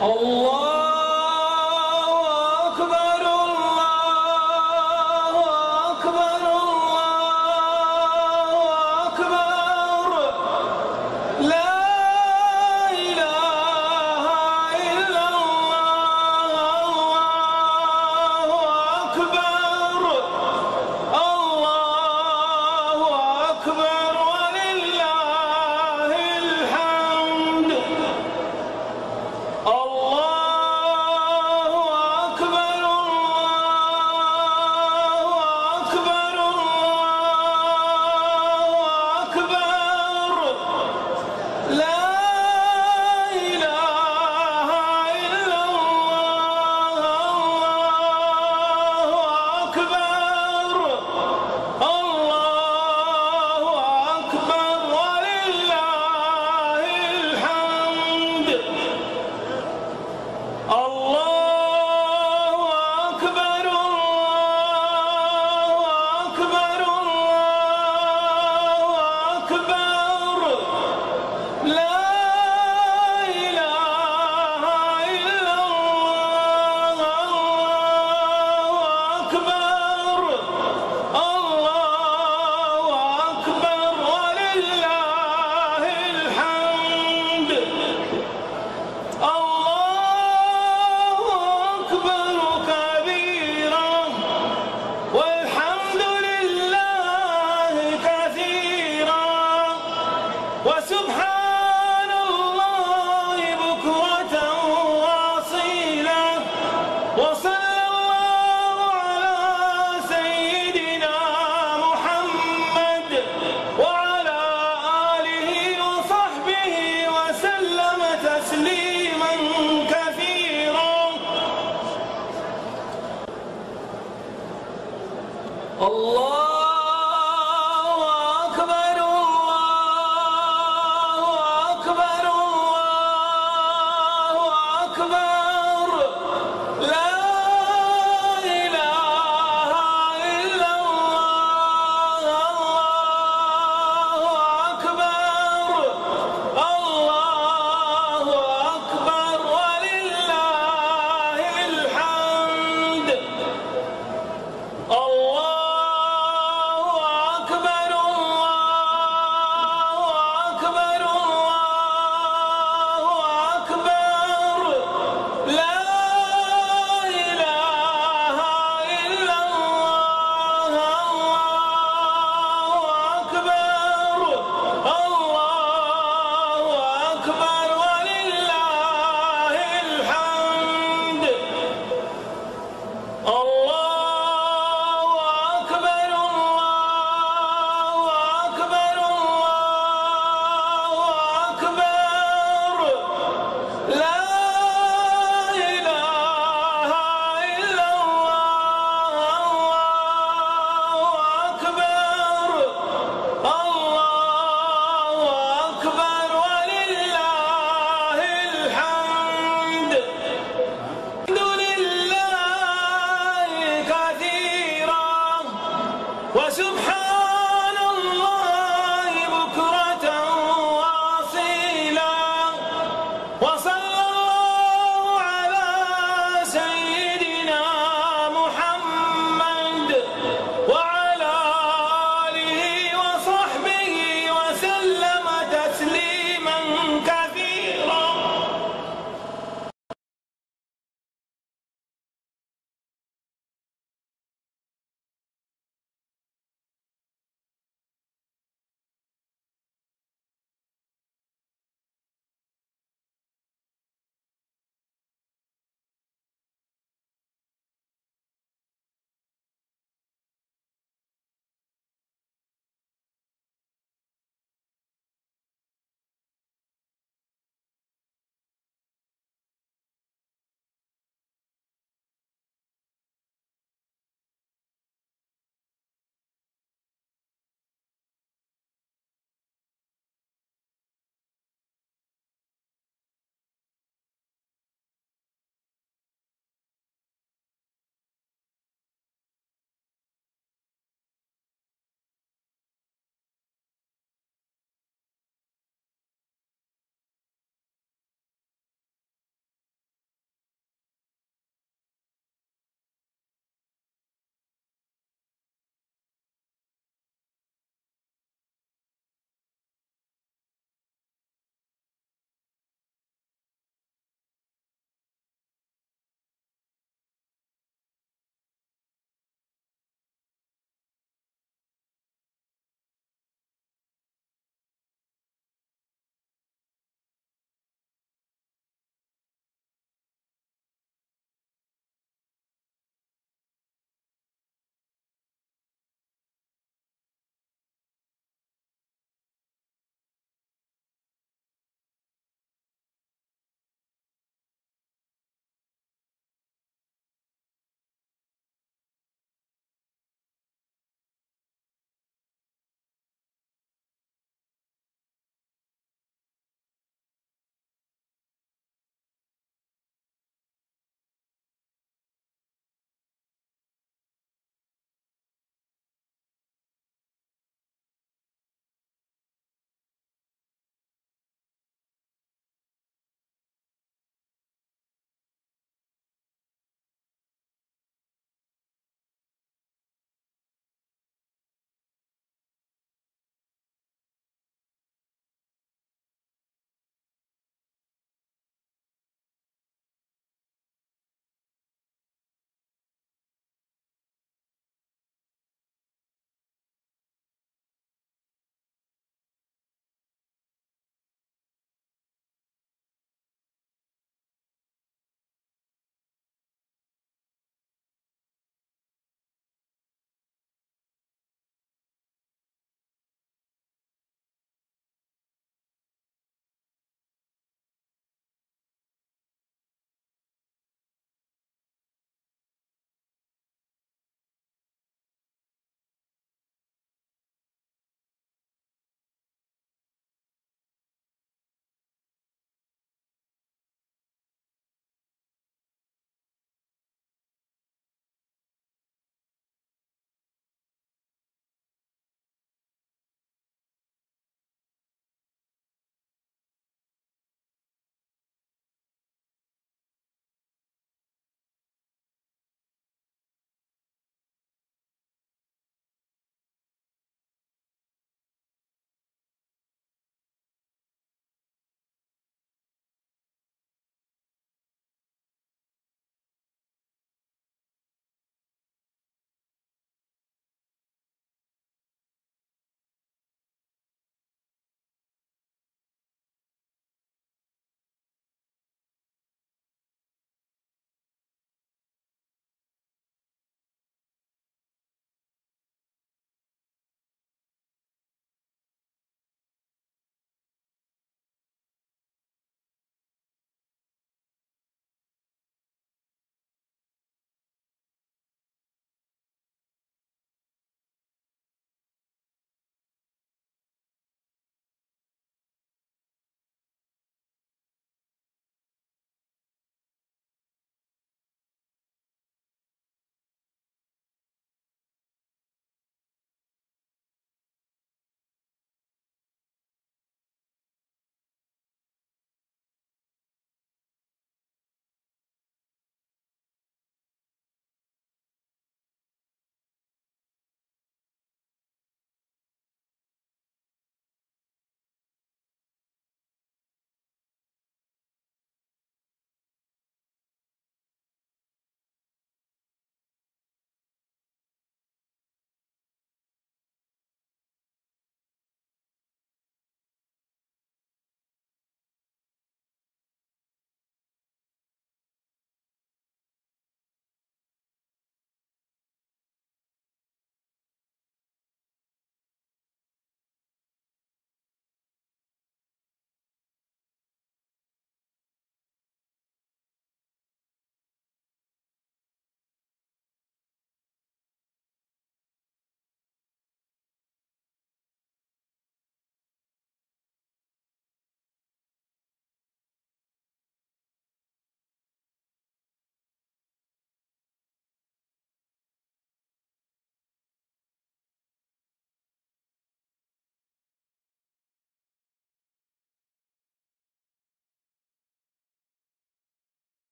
اللہ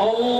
اللہ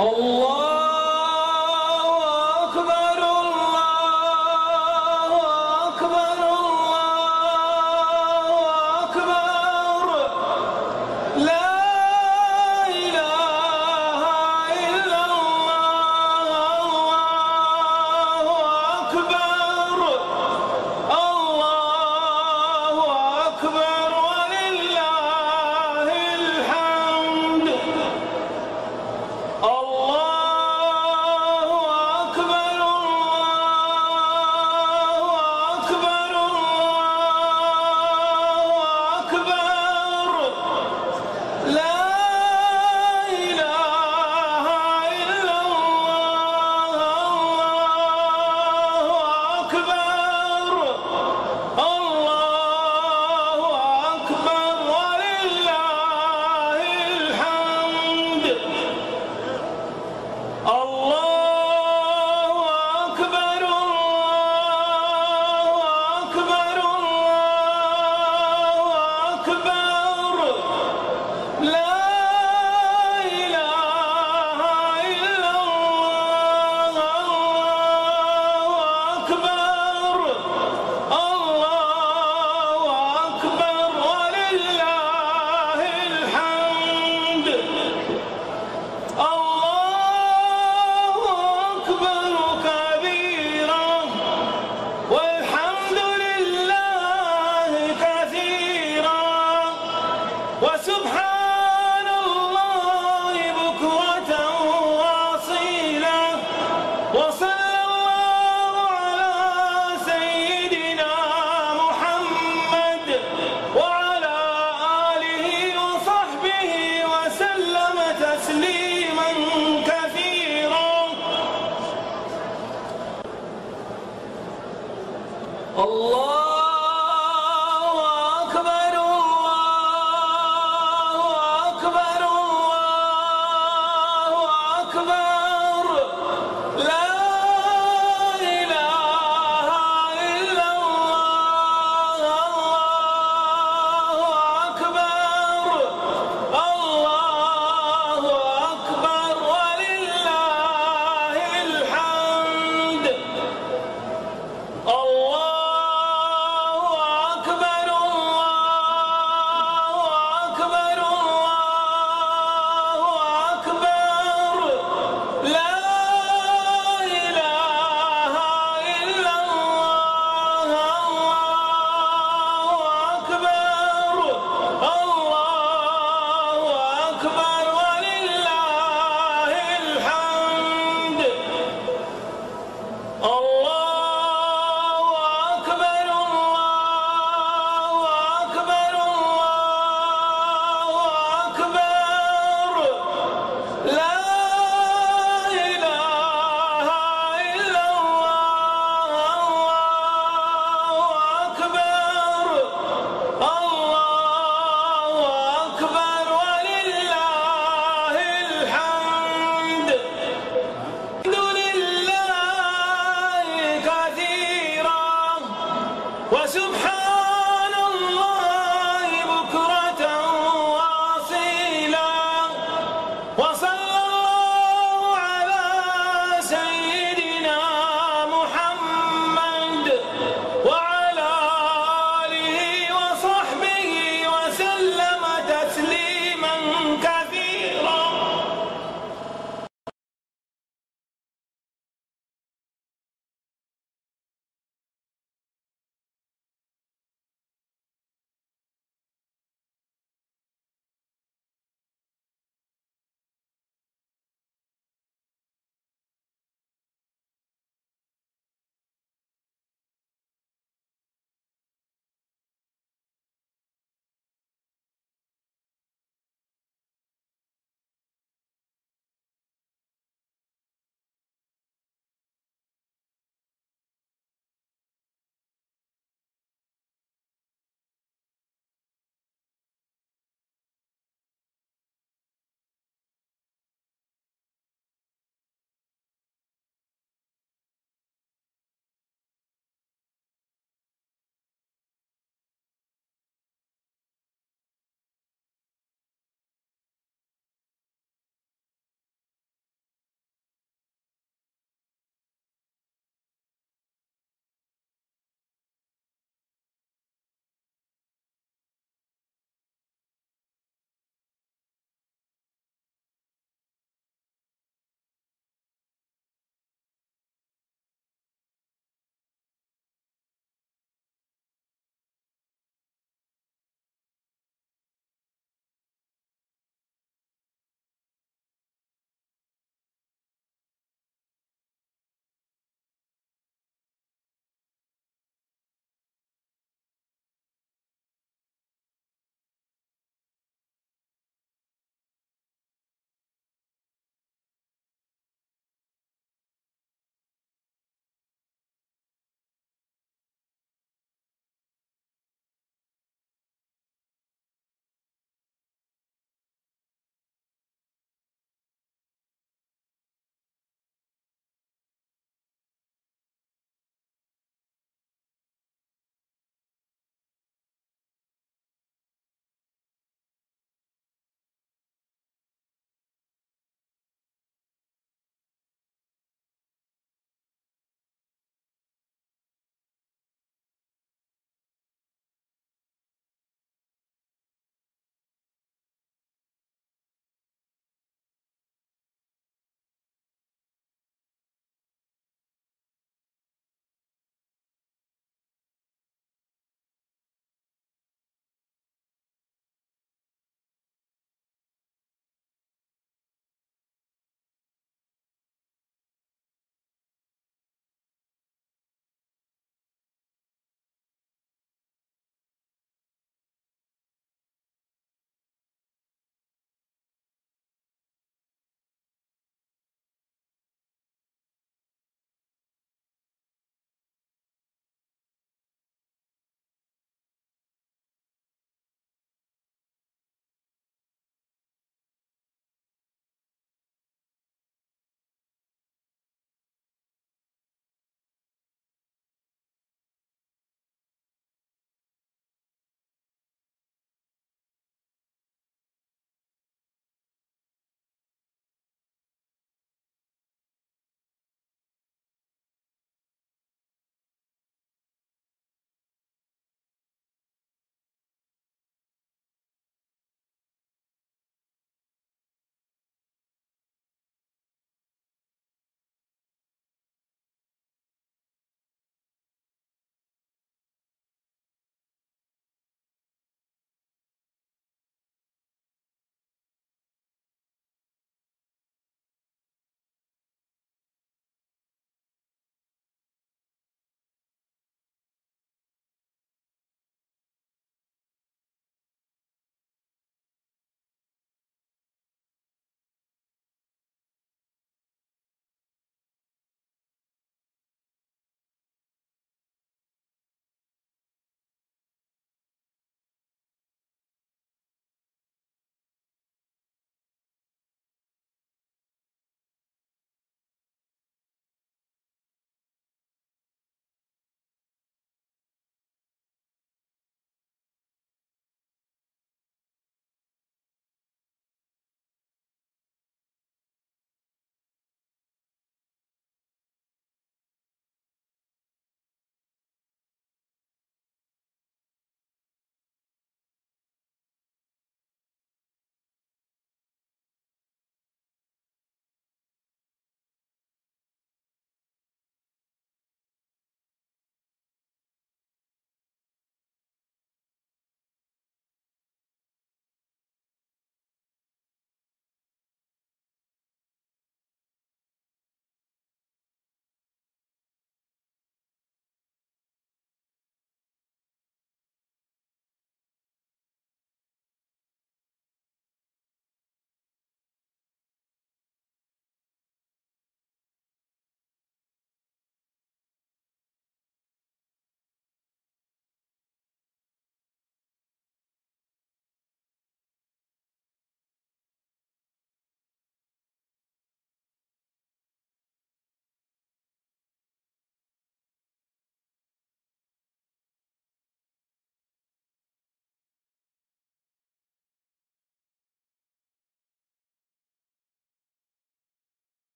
اللہ اکبر